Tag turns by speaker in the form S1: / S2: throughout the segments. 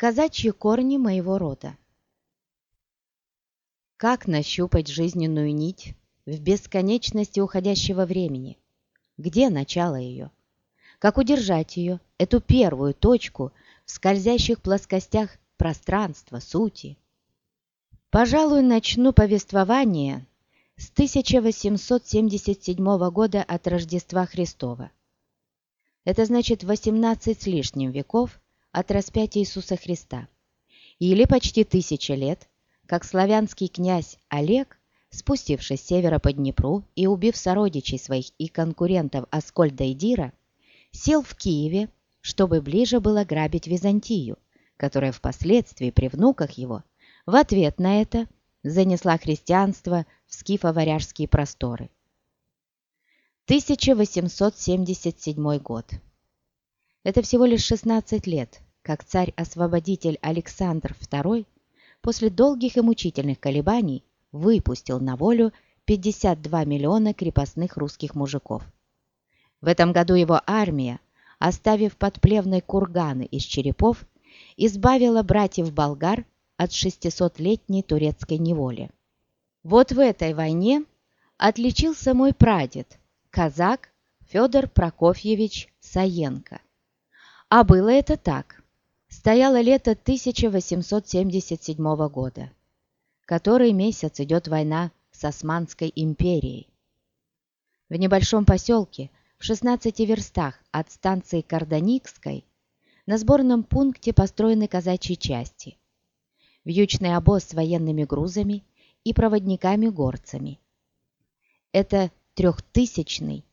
S1: Казачьи корни моего рода. Как нащупать жизненную нить в бесконечности уходящего времени? Где начало ее? Как удержать ее, эту первую точку в скользящих плоскостях пространства, сути? Пожалуй, начну повествование с 1877 года от Рождества Христова. Это значит 18 с лишним веков от распятия Иисуса Христа, или почти тысяча лет, как славянский князь Олег, спустившись с севера по Днепру и убив сородичей своих и конкурентов Аскольда и Дира, сел в Киеве, чтобы ближе было грабить Византию, которая впоследствии при внуках его в ответ на это занесла христианство в скифо-варяжские просторы. 1877 год. Это всего лишь 16 лет, как царь-освободитель Александр II после долгих и мучительных колебаний выпустил на волю 52 миллиона крепостных русских мужиков. В этом году его армия, оставив подплевной курганы из черепов, избавила братьев-болгар от 600-летней турецкой неволи. Вот в этой войне отличился мой прадед, казак Федор Прокофьевич Саенко. А было это так. Стояло лето 1877 года. Который месяц идет война с Османской империей. В небольшом поселке, в 16 верстах от станции Карданикской, на сборном пункте построены казачьи части. Вьючный обоз с военными грузами и проводниками-горцами. Это трехтысячный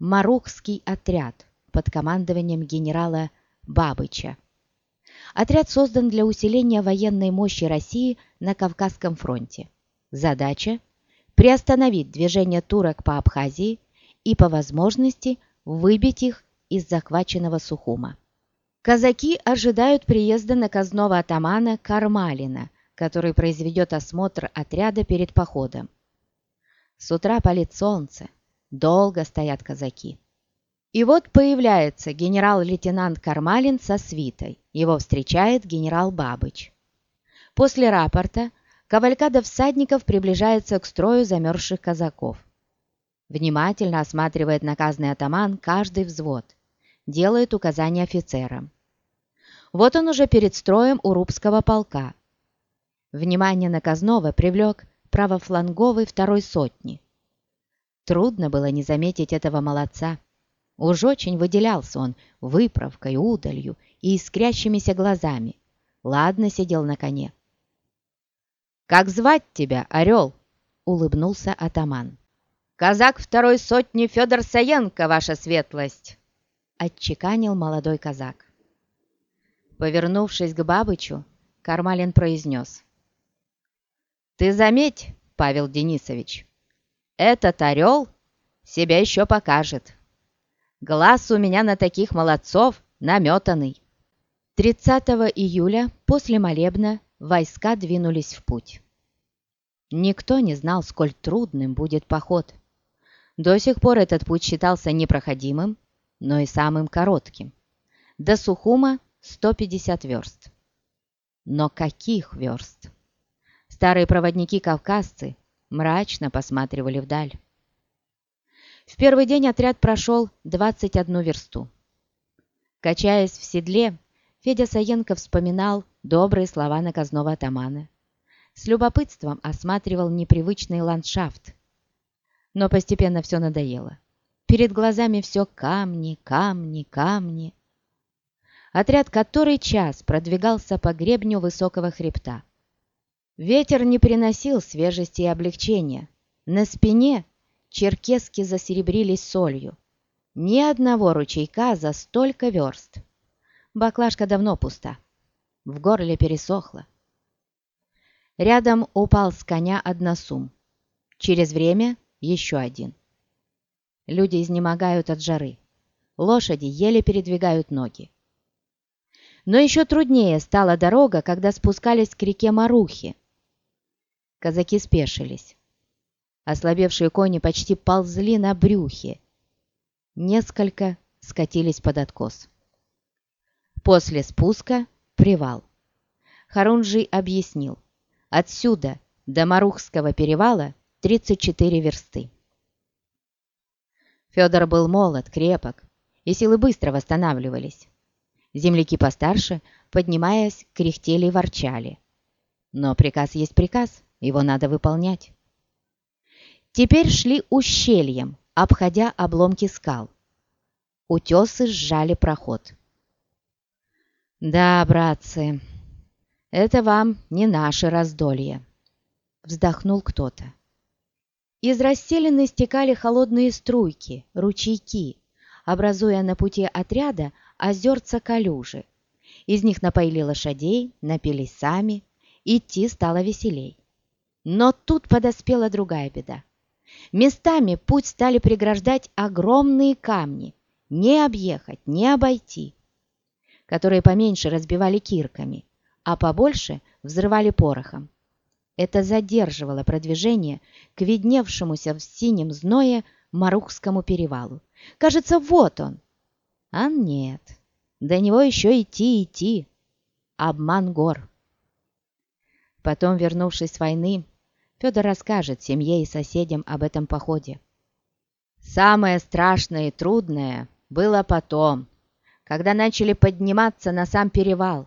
S1: Марухский отряд, под командованием генерала Бабыча. Отряд создан для усиления военной мощи России на Кавказском фронте. Задача – приостановить движение турок по Абхазии и по возможности выбить их из захваченного Сухума. Казаки ожидают приезда наказного атамана Кармалина, который произведет осмотр отряда перед походом. С утра палит солнце, долго стоят казаки. И вот появляется генерал-лейтенант Кармалин со свитой. Его встречает генерал Бабыч. После рапорта кавалькада всадников приближается к строю замерзших казаков. Внимательно осматривает наказный атаман каждый взвод. Делает указания офицерам. Вот он уже перед строем у Рубского полка. Внимание наказного привлек правофланговый второй сотни. Трудно было не заметить этого молодца. Уж очень выделялся он выправкой, удалью и искрящимися глазами. Ладно сидел на коне. «Как звать тебя, Орел?» — улыбнулся атаман. «Казак второй сотни Федор Саенко, ваша светлость!» — отчеканил молодой казак. Повернувшись к Бабычу, Кармалин произнес. «Ты заметь, Павел Денисович, этот орел себя еще покажет!» Глаз у меня на таких молодцов наметанный. 30 июля после молебна войска двинулись в путь. Никто не знал, сколь трудным будет поход. До сих пор этот путь считался непроходимым, но и самым коротким. До Сухума 150 верст. Но каких верст? Старые проводники-кавказцы мрачно посматривали вдаль. В первый день отряд прошел 21 версту. Качаясь в седле, Федя Саенко вспоминал добрые слова наказного атамана. С любопытством осматривал непривычный ландшафт. Но постепенно все надоело. Перед глазами все камни, камни, камни. Отряд который час продвигался по гребню высокого хребта. Ветер не приносил свежести и облегчения. На спине черкески засеребрились солью. Ни одного ручейка за столько верст. Баклажка давно пуста. В горле пересохло. Рядом упал с коня односум. Через время еще один. Люди изнемогают от жары. Лошади еле передвигают ноги. Но еще труднее стала дорога, когда спускались к реке Марухи. Казаки спешились. Ослабевшие кони почти ползли на брюхе. Несколько скатились под откос. После спуска привал. Харунжий объяснил. Отсюда до Марухского перевала 34 версты. Федор был молод, крепок, и силы быстро восстанавливались. Земляки постарше, поднимаясь, кряхтели и ворчали. Но приказ есть приказ, его надо выполнять. Теперь шли ущельем, обходя обломки скал. Утесы сжали проход. «Да, братцы, это вам не наше раздолье», — вздохнул кто-то. Из расселены стекали холодные струйки, ручейки, образуя на пути отряда озерца калюжи. Из них напоили лошадей, напились сами, идти стало веселей. Но тут подоспела другая беда. Местами путь стали преграждать огромные камни, не объехать, не обойти, которые поменьше разбивали кирками, а побольше взрывали порохом. Это задерживало продвижение к видневшемуся в синем зное Марухскому перевалу. Кажется, вот он. А нет, до него еще идти идти. Обман гор. Потом, вернувшись с войны, Федор расскажет семье и соседям об этом походе. Самое страшное и трудное было потом, когда начали подниматься на сам перевал.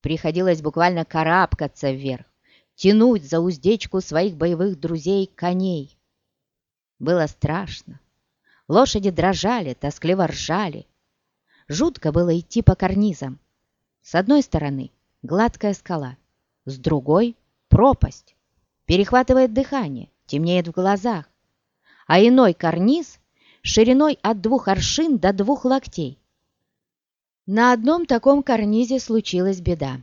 S1: Приходилось буквально карабкаться вверх тянуть за уздечку своих боевых друзей коней. Было страшно. Лошади дрожали, тоскливо ржали. Жутко было идти по карнизам. С одной стороны гладкая скала, с другой — пропасть. Перехватывает дыхание, темнеет в глазах. А иной карниз шириной от двух аршин до двух локтей. На одном таком карнизе случилась беда.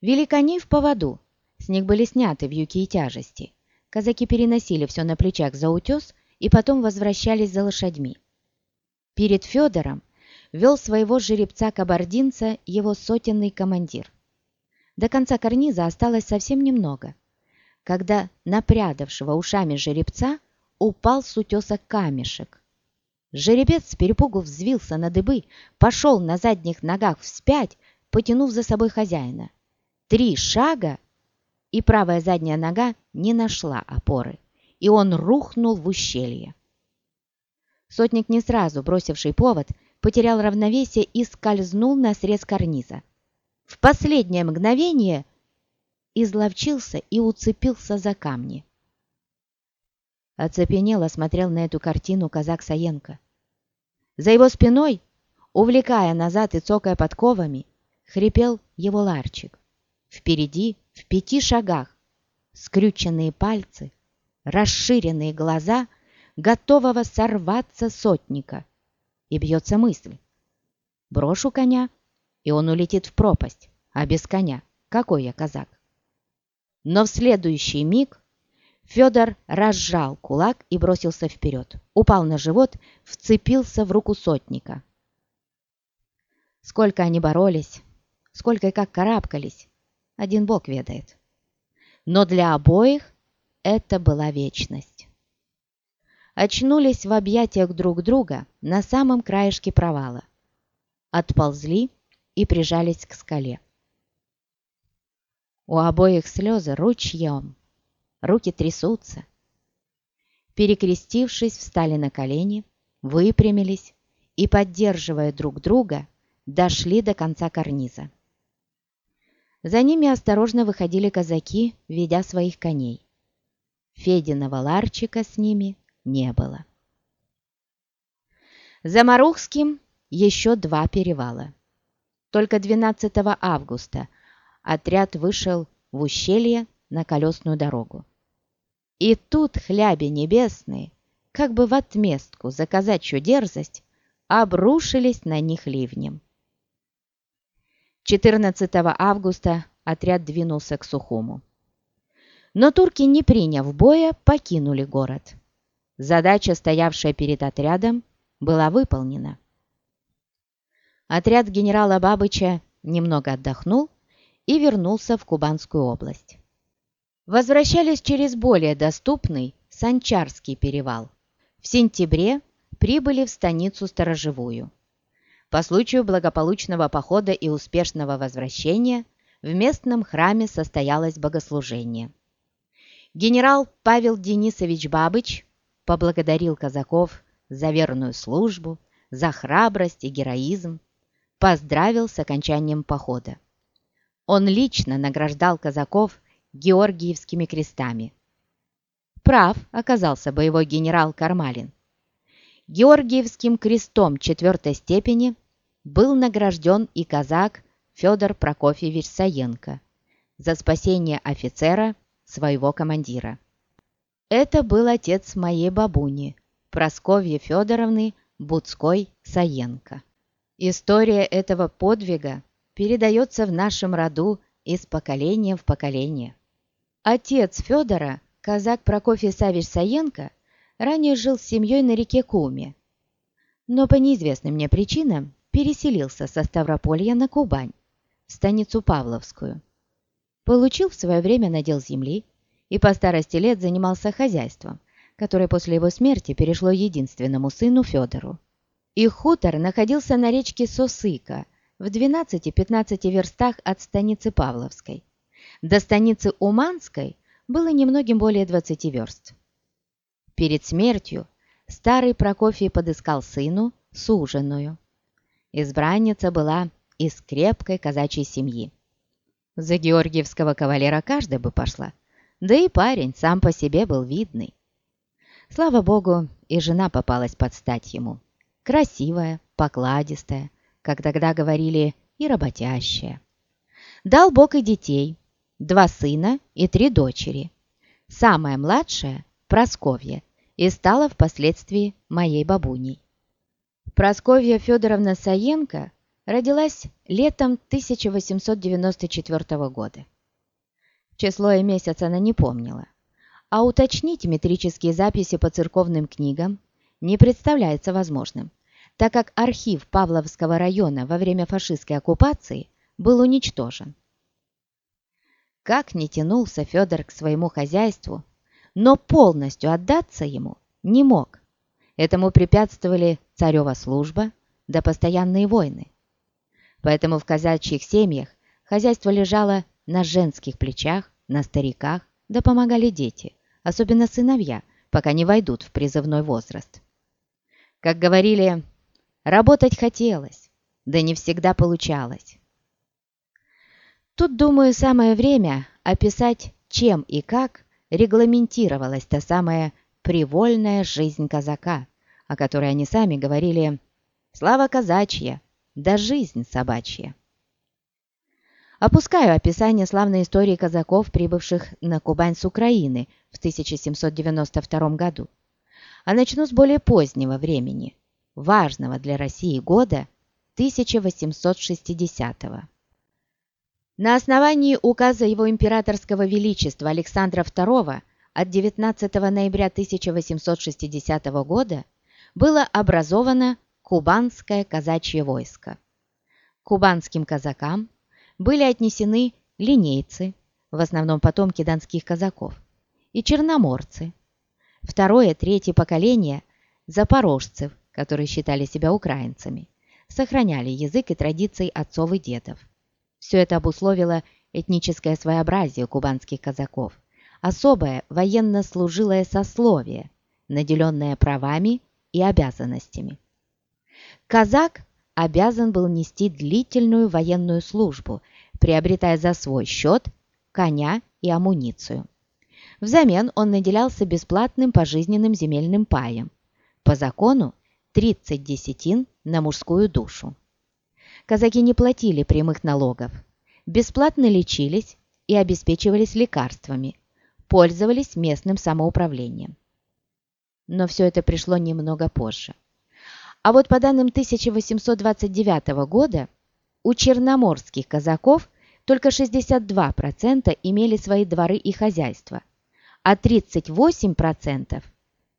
S1: Вели коней в поводу, с них были сняты вьюки и тяжести. Казаки переносили все на плечах за утес и потом возвращались за лошадьми. Перед Федором вел своего жеребца-кабардинца его сотенный командир. До конца карниза осталось совсем немного, когда напрядавшего ушами жеребца упал с утеса камешек. Жеребец с перепугу взвился на дыбы, пошел на задних ногах вспять, потянув за собой хозяина. Три шага, и правая задняя нога не нашла опоры, и он рухнул в ущелье. Сотник, не сразу бросивший повод, потерял равновесие и скользнул на срез карниза. В последнее мгновение изловчился и уцепился за камни. Оцепенело смотрел на эту картину казак Саенко. За его спиной, увлекая назад и цокая подковами, хрипел его ларчик. Впереди в пяти шагах, скрюченные пальцы, расширенные глаза готового сорваться сотника. И бьется мысль. Брошу коня, и он улетит в пропасть, а без коня какой я казак? Но в следующий миг Федор разжал кулак и бросился вперед. Упал на живот, вцепился в руку сотника. Сколько они боролись, сколько и как карабкались, один Бог ведает. Но для обоих это была вечность. Очнулись в объятиях друг друга на самом краешке провала. Отползли и прижались к скале. У обоих слезы ручьем, руки трясутся. Перекрестившись, встали на колени, выпрямились и, поддерживая друг друга, дошли до конца карниза. За ними осторожно выходили казаки, ведя своих коней. Фединого ларчика с ними не было. За Марухским еще два перевала. Только 12 августа отряд вышел в ущелье на колесную дорогу. И тут хляби небесные, как бы в отместку за казачью дерзость, обрушились на них ливнем. 14 августа отряд двинулся к Сухому. Но турки, не приняв боя, покинули город. Задача, стоявшая перед отрядом, была выполнена. Отряд генерала Бабыча немного отдохнул и вернулся в Кубанскую область. Возвращались через более доступный Санчарский перевал. В сентябре прибыли в станицу Сторожевую. По случаю благополучного похода и успешного возвращения в местном храме состоялось богослужение. Генерал Павел Денисович Бабыч поблагодарил казаков за верную службу, за храбрость и героизм, поздравил с окончанием похода. Он лично награждал казаков Георгиевскими крестами. Прав оказался боевой генерал Кармалин. Георгиевским крестом четвертой степени был награжден и казак Федор Прокофьевич Саенко за спасение офицера своего командира. Это был отец моей бабуни, Просковьи Федоровны Буцкой Саенко. История этого подвига передается в нашем роду из поколения в поколение. Отец Федора, казак Прокофий Савич Саенко, ранее жил с семьей на реке Куме, но по неизвестным мне причинам переселился со Ставрополья на Кубань, в станицу Павловскую. Получил в свое время надел земли и по старости лет занимался хозяйством, которое после его смерти перешло единственному сыну Федору. Их хутор находился на речке Сосыка, в 12-15 верстах от станицы Павловской. До станицы Уманской было немногим более 20 верст. Перед смертью старый Прокофий подыскал сыну суженую. Избранница была из крепкой казачьей семьи. За георгиевского кавалера каждая бы пошла, да и парень сам по себе был видный. Слава богу, и жена попалась под стать ему. Красивая, покладистая, как тогда говорили, и работящая. Дал Бог и детей, два сына и три дочери. Самая младшая – Просковья, и стала впоследствии моей бабуней. Просковья Федоровна Саенко родилась летом 1894 года. Число и месяц она не помнила, а уточнить метрические записи по церковным книгам не представляется возможным, так как архив Павловского района во время фашистской оккупации был уничтожен. Как не тянулся Федор к своему хозяйству, но полностью отдаться ему не мог. Этому препятствовали царева служба да постоянные войны. Поэтому в казачьих семьях хозяйство лежало на женских плечах, на стариках, да помогали дети, особенно сыновья, пока не войдут в призывной возраст. Как говорили, работать хотелось, да не всегда получалось. Тут, думаю, самое время описать, чем и как регламентировалась та самая привольная жизнь казака, о которой они сами говорили «Слава казачья, да жизнь собачья». Опускаю описание славной истории казаков, прибывших на Кубань с Украины в 1792 году, а начну с более позднего времени, важного для России года 1860 -го. На основании указа его императорского величества Александра II от 19 ноября 1860 года было образовано Кубанское казачье войско. Кубанским казакам были отнесены линейцы, в основном потомки донских казаков, и черноморцы. Второе, третье поколение – запорожцев, которые считали себя украинцами, сохраняли язык и традиции отцов и дедов. Все это обусловило этническое своеобразие кубанских казаков, особое военно-служилое сословие, наделенное правами и обязанностями. Казак обязан был нести длительную военную службу, приобретая за свой счет коня и амуницию. Взамен он наделялся бесплатным пожизненным земельным паем. По закону 30 десятин на мужскую душу. Казаки не платили прямых налогов, бесплатно лечились и обеспечивались лекарствами, пользовались местным самоуправлением. Но все это пришло немного позже. А вот по данным 1829 года у черноморских казаков только 62% имели свои дворы и хозяйства, а 38%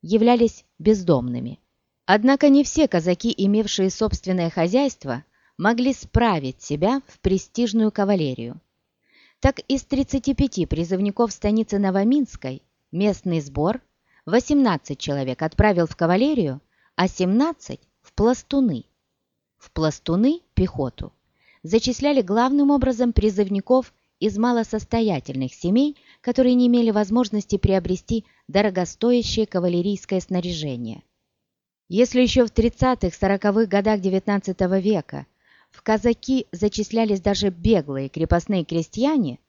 S1: являлись бездомными. Однако не все казаки, имевшие собственное хозяйство, могли справить себя в престижную кавалерию. Так из 35 призывников станицы Новоминской местный сбор 18 человек отправил в кавалерию, а 17 в пластуны. В пластуны – пехоту. зачисляли главным образом призывников из малосостоятельных семей, которые не имели возможности приобрести дорогостоящее кавалерийское снаряжение. Если еще в 30-40-х годах XIX века в казаки зачислялись даже беглые крепостные крестьяне,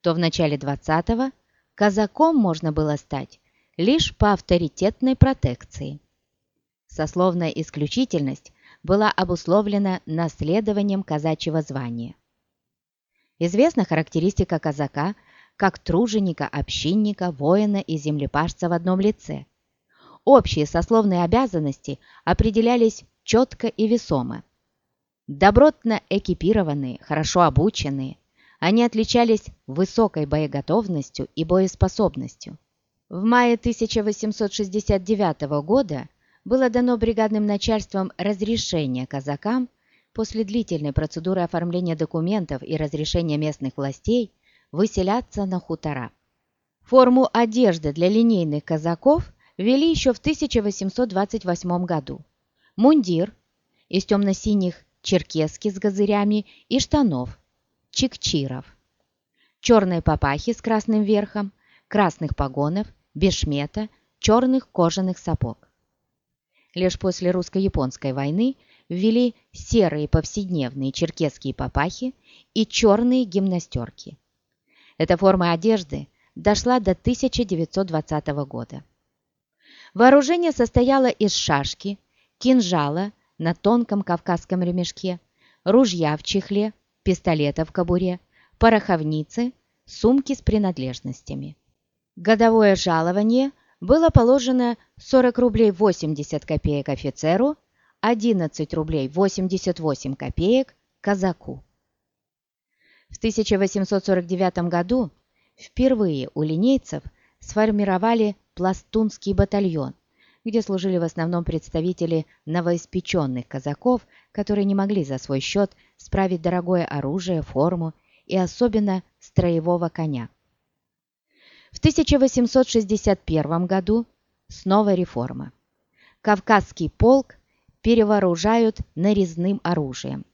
S1: то в начале 20-го казаком можно было стать лишь по авторитетной протекции. Сословная исключительность была обусловлена наследованием казачьего звания. Известна характеристика казака как труженика, общинника, воина и землепашца в одном лице. Общие сословные обязанности определялись четко и весомо. Добротно экипированные, хорошо обученные, они отличались высокой боеготовностью и боеспособностью. В мае 1869 года было дано бригадным начальством разрешение казакам после длительной процедуры оформления документов и разрешения местных властей выселяться на хутора. Форму одежды для линейных казаков ввели еще в 1828 году. Мундир из темно-синих черкески с газырями и штанов, чикчиров. Черные папахи с красным верхом, красных погонов, бешмета, черных кожаных сапог. Лишь после русско-японской войны ввели серые повседневные черкесские папахи и черные гимнастерки. Эта форма одежды дошла до 1920 года. Вооружение состояло из шашки, кинжала на тонком кавказском ремешке, ружья в чехле, пистолета в кобуре, пороховницы, сумки с принадлежностями. Годовое жалование было положено 40 рублей 80 копеек офицеру, 11 рублей 88 копеек казаку. В 1849 году впервые у линейцев сформировали пластунский батальон, где служили в основном представители новоиспеченных казаков, которые не могли за свой счет справить дорогое оружие, форму и особенно строевого коня. В 1861 году снова реформа. Кавказский полк перевооружают нарезным оружием.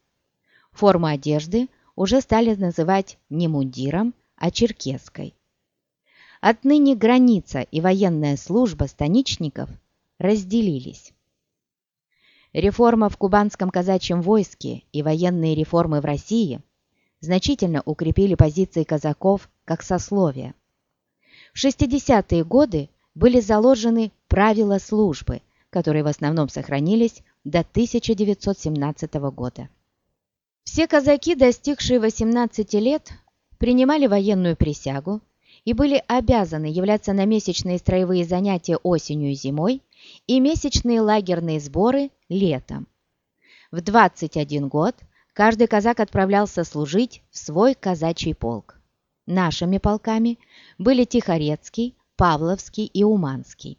S1: Форму одежды уже стали называть не мундиром, а черкеской. Отныне граница и военная служба станичников разделились. Реформа в кубанском казачьем войске и военные реформы в России значительно укрепили позиции казаков как сословия. В 60-е годы были заложены правила службы, которые в основном сохранились до 1917 года. Все казаки, достигшие 18 лет, принимали военную присягу и были обязаны являться на месячные строевые занятия осенью и зимой и месячные лагерные сборы летом. В 21 год каждый казак отправлялся служить в свой казачий полк. Нашими полками были Тихорецкий, Павловский и Уманский.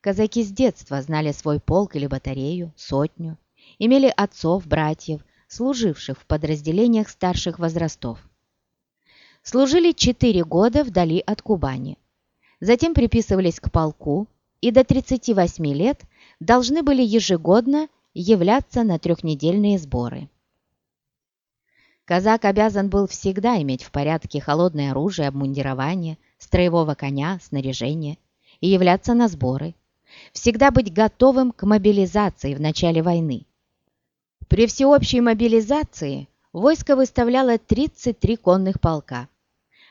S1: Казаки с детства знали свой полк или батарею, сотню, имели отцов, братьев, служивших в подразделениях старших возрастов. Служили четыре года вдали от Кубани. Затем приписывались к полку и до 38 лет должны были ежегодно являться на трехнедельные сборы. Казак обязан был всегда иметь в порядке холодное оружие, обмундирование, строевого коня, снаряжение и являться на сборы. Всегда быть готовым к мобилизации в начале войны. При всеобщей мобилизации войско выставляло 33 конных полка.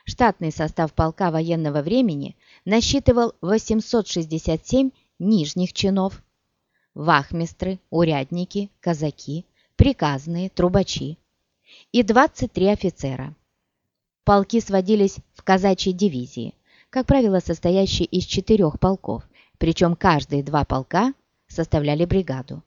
S1: Штатный состав полка военного времени насчитывал 867 нижних чинов. Вахмистры, урядники, казаки, приказные, трубачи и 23 офицера. Полки сводились в казачьи дивизии, как правило, состоящие из четырех полков, причем каждые два полка составляли бригаду.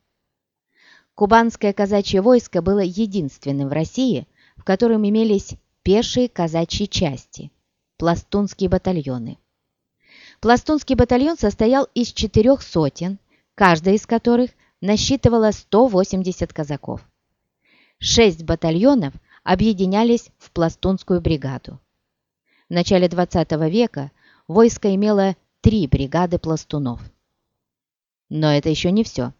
S1: Кубанское казачье войско было единственным в России, в котором имелись пешие казачьи части – пластунские батальоны. Пластунский батальон состоял из четырех сотен, каждая из которых насчитывала 180 казаков. Шесть батальонов объединялись в пластунскую бригаду. В начале XX века войско имело три бригады пластунов. Но это еще не все.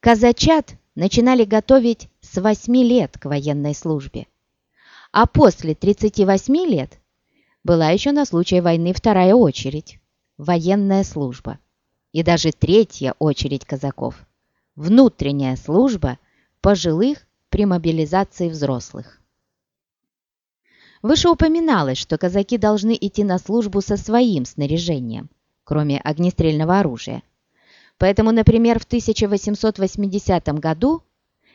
S1: Казачат начинали готовить с 8 лет к военной службе, а после 38 лет была еще на случай войны вторая очередь – военная служба, и даже третья очередь казаков – внутренняя служба пожилых при мобилизации взрослых. Выше упоминалось, что казаки должны идти на службу со своим снаряжением, кроме огнестрельного оружия. Поэтому, например, в 1880 году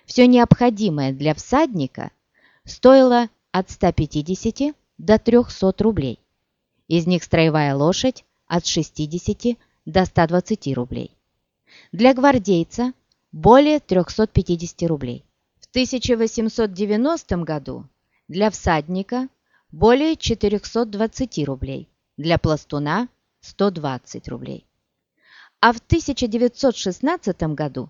S1: все необходимое для всадника стоило от 150 до 300 рублей. Из них строевая лошадь от 60 до 120 рублей. Для гвардейца более 350 рублей. В 1890 году для всадника более 420 рублей, для пластуна 120 рублей. А в 1916 году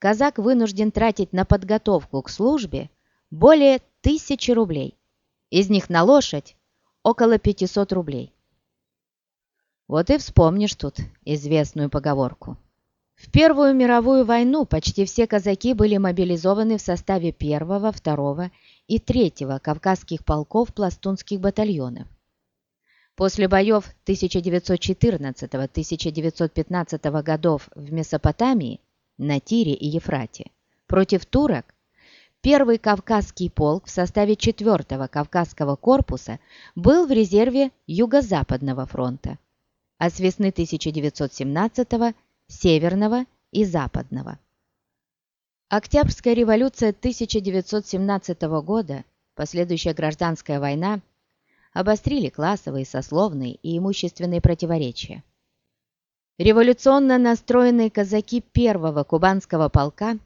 S1: казак вынужден тратить на подготовку к службе более 1000 рублей. Из них на лошадь около 500 рублей. Вот и вспомнишь тут известную поговорку. В Первую мировую войну почти все казаки были мобилизованы в составе первого, второго и третьего Кавказских полков пластунских батальонов. После боев 1914-1915 годов в Месопотамии, на Тире и Ефрате против турок Первый Кавказский полк в составе 4-го Кавказского корпуса был в резерве Юго-Западного фронта, а с весны 1917-го – Северного и Западного. Октябрьская революция 1917 года, последующая гражданская война обострили классовые, сословные и имущественные противоречия. Революционно настроенные казаки первого кубанского полка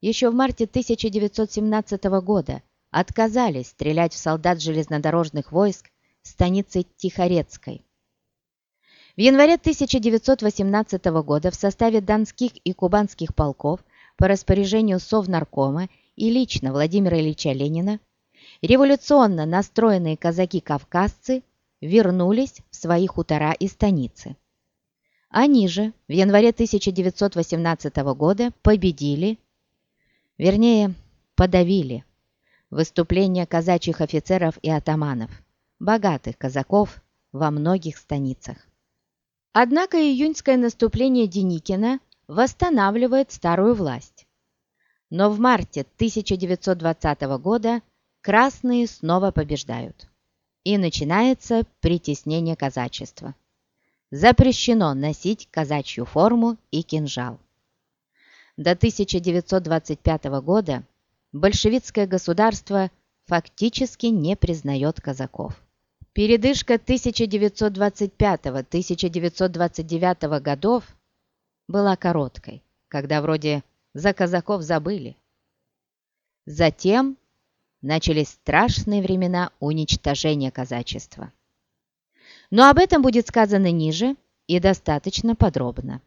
S1: еще в марте 1917 года отказались стрелять в солдат железнодорожных войск станицы Тихорецкой. В январе 1918 года в составе донских и кубанских полков по распоряжению Совнаркома и лично Владимира Ильича Ленина революционно настроенные казаки-кавказцы вернулись в свои хутора и станицы. Они же в январе 1918 года победили, вернее, подавили выступления казачьих офицеров и атаманов, богатых казаков во многих станицах. Однако июньское наступление Деникина восстанавливает старую власть. Но в марте 1920 года красные снова побеждают. И начинается притеснение казачества. Запрещено носить казачью форму и кинжал. До 1925 года большевистское государство фактически не признает казаков. Передышка 1925-1929 годов была короткой, когда вроде за казаков забыли. Затем начались страшные времена уничтожения казачества. Но об этом будет сказано ниже и достаточно подробно.